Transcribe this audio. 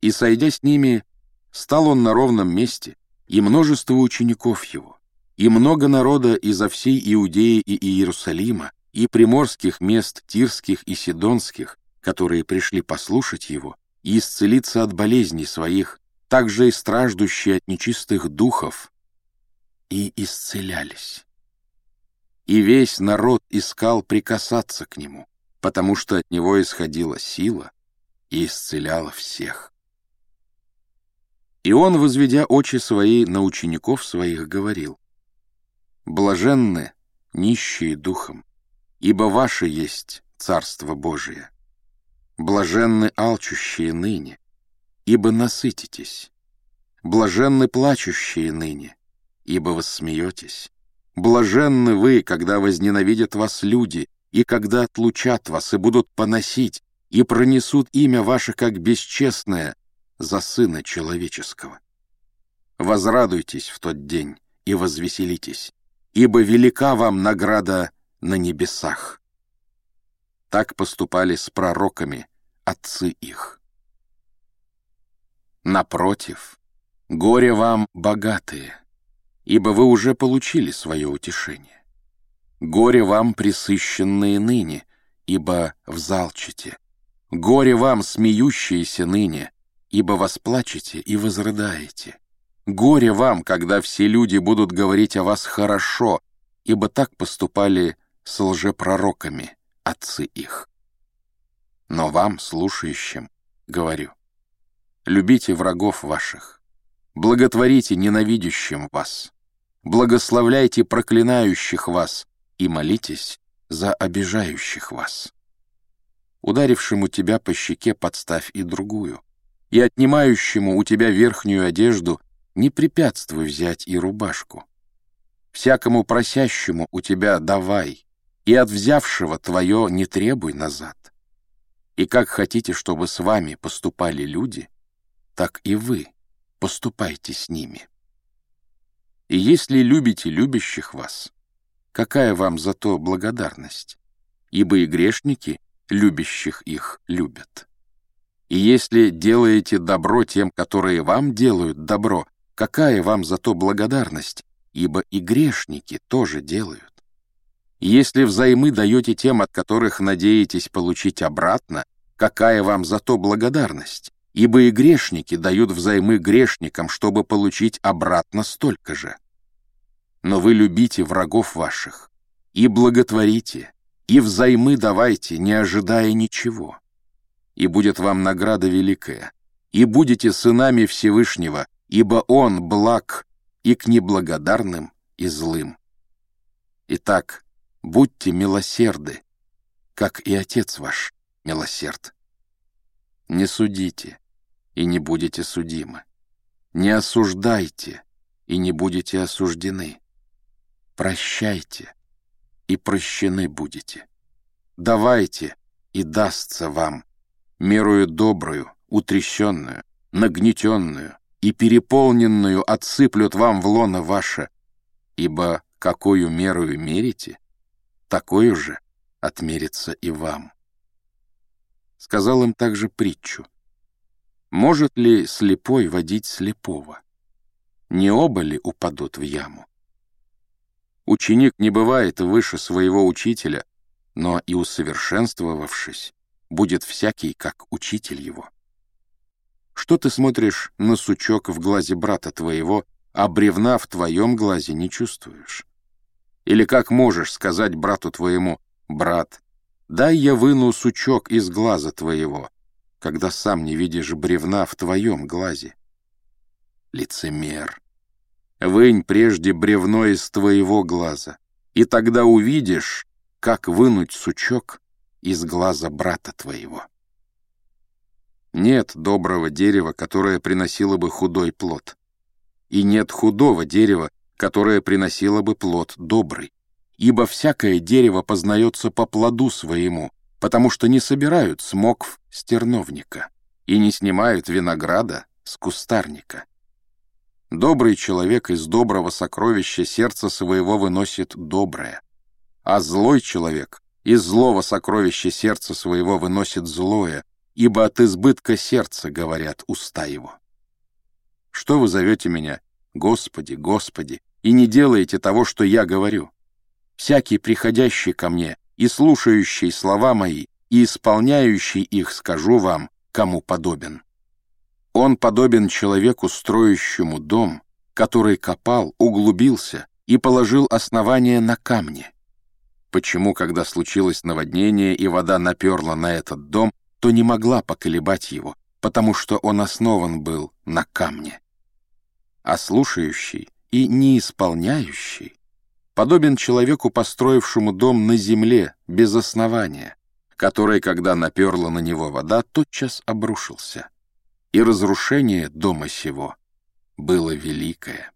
И, сойдя с ними, стал он на ровном месте, и множество учеников его, и много народа изо всей Иудеи и Иерусалима, и приморских мест Тирских и Сидонских, которые пришли послушать его и исцелиться от болезней своих, также и страждущие от нечистых духов, и исцелялись. И весь народ искал прикасаться к нему, потому что от него исходила сила и исцеляла всех. И он, возведя очи свои на учеников своих, говорил, «Блаженны нищие духом, ибо ваше есть Царство Божие. Блаженны алчущие ныне, ибо насытитесь. Блаженны плачущие ныне, ибо воссмеетесь. Блаженны вы, когда возненавидят вас люди, и когда отлучат вас, и будут поносить, и пронесут имя ваше как бесчестное за Сына Человеческого. Возрадуйтесь в тот день и возвеселитесь, ибо велика вам награда на небесах. Так поступали с пророками отцы их. Напротив, горе вам богатые, ибо вы уже получили свое утешение. Горе вам присыщенные ныне, ибо взалчите. Горе вам смеющиеся ныне, ибо восплачете и возрыдаете. Горе вам, когда все люди будут говорить о вас хорошо, ибо так поступали с лжепророками, отцы их. Но вам, слушающим, говорю, любите врагов ваших, благотворите ненавидящим вас, благословляйте проклинающих вас и молитесь за обижающих вас. Ударившему тебя по щеке подставь и другую, и отнимающему у тебя верхнюю одежду не препятствуй взять и рубашку. Всякому просящему у тебя давай, и от взявшего твое не требуй назад. И как хотите, чтобы с вами поступали люди, так и вы поступайте с ними. И если любите любящих вас, какая вам за то благодарность? Ибо и грешники любящих их любят. И если делаете добро тем, которые вам делают добро, какая вам за то благодарность? Ибо и грешники тоже делают. Если взаймы даете тем, от которых надеетесь получить обратно, какая вам за то благодарность? Ибо и грешники дают взаймы грешникам, чтобы получить обратно столько же. Но вы любите врагов ваших и благотворите, и взаймы давайте, не ожидая ничего и будет вам награда великая, и будете сынами Всевышнего, ибо Он благ и к неблагодарным, и злым. Итак, будьте милосерды, как и Отец ваш милосерд. Не судите, и не будете судимы. Не осуждайте, и не будете осуждены. Прощайте, и прощены будете. Давайте, и дастся вам мерую добрую, утрященную, нагнетенную и переполненную отсыплют вам в лоно ваше, ибо какую мерую мерите, такую же отмерится и вам. Сказал им также притчу. Может ли слепой водить слепого? Не оба ли упадут в яму? Ученик не бывает выше своего учителя, но и усовершенствовавшись, будет всякий, как учитель его. Что ты смотришь на сучок в глазе брата твоего, а бревна в твоем глазе не чувствуешь? Или как можешь сказать брату твоему, «Брат, дай я выну сучок из глаза твоего», когда сам не видишь бревна в твоем глазе? Лицемер. Вынь прежде бревно из твоего глаза, и тогда увидишь, как вынуть сучок из глаза брата твоего. Нет доброго дерева, которое приносило бы худой плод. И нет худого дерева, которое приносило бы плод добрый. Ибо всякое дерево познается по плоду своему, потому что не собирают смокв с терновника и не снимают винограда с кустарника. Добрый человек из доброго сокровища сердца своего выносит доброе, а злой человек из злого сокровища сердца своего выносит злое, ибо от избытка сердца говорят уста его. Что вы зовете меня, Господи, Господи, и не делаете того, что я говорю? Всякий, приходящий ко мне и слушающий слова мои, и исполняющий их, скажу вам, кому подобен. Он подобен человеку, строящему дом, который копал, углубился и положил основание на камне. Почему, когда случилось наводнение и вода наперла на этот дом, то не могла поколебать его, потому что он основан был на камне? А слушающий и не исполняющий подобен человеку, построившему дом на земле без основания, который, когда наперла на него вода, тотчас обрушился. И разрушение дома сего было великое.